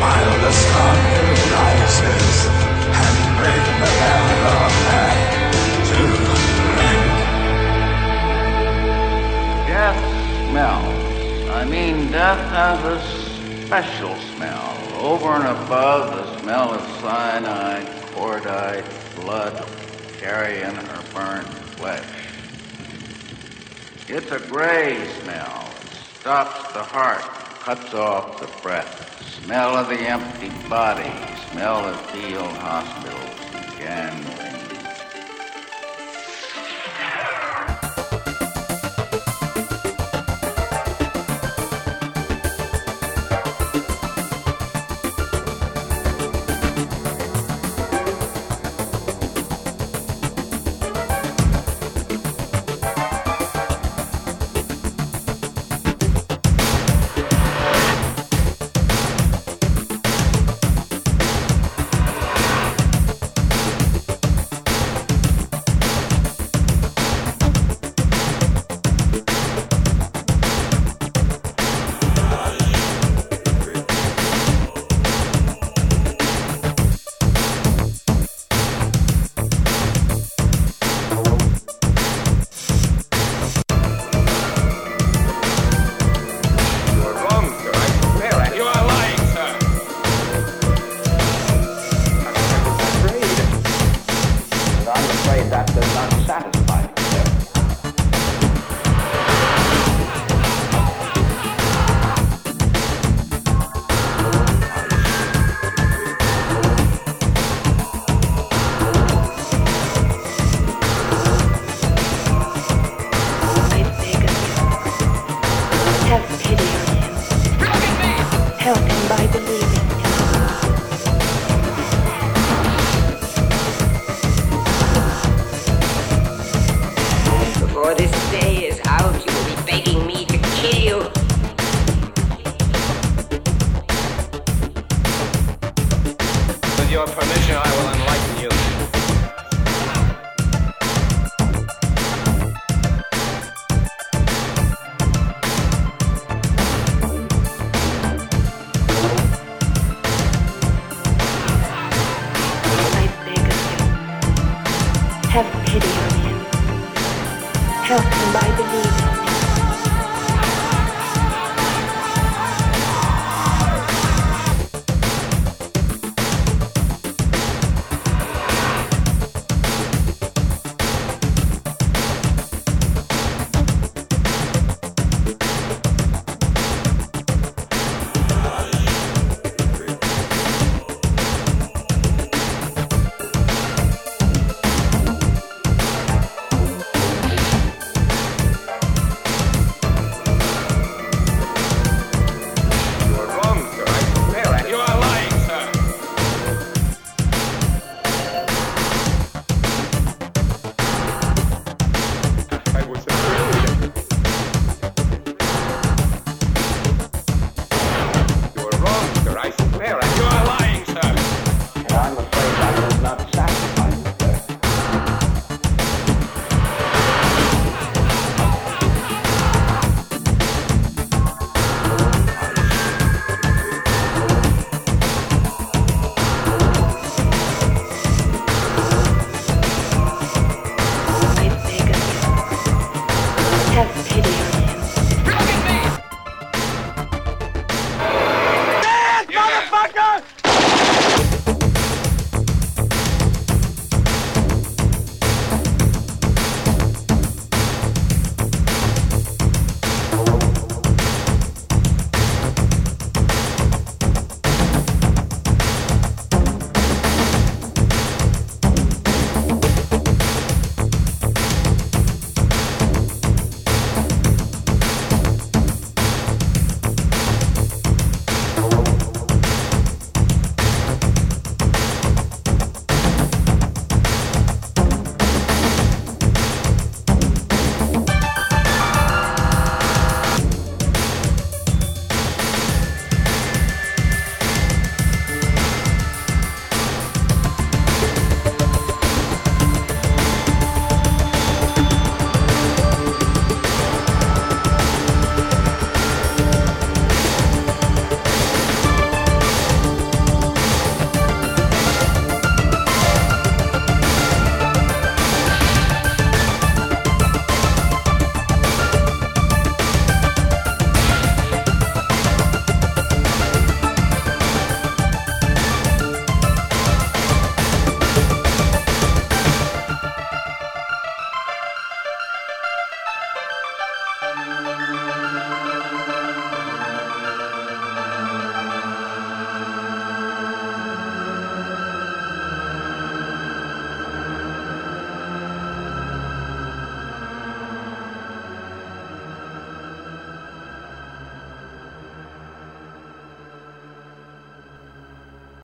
While the sun rises And the of to Death. I mean, death has a special smell over and above the smell of cyanide, cordite, blood, carrion, or burned flesh. It's a gray smell. It stops the heart cuts off the breath. Smell of the empty body, smell of field hospitals and.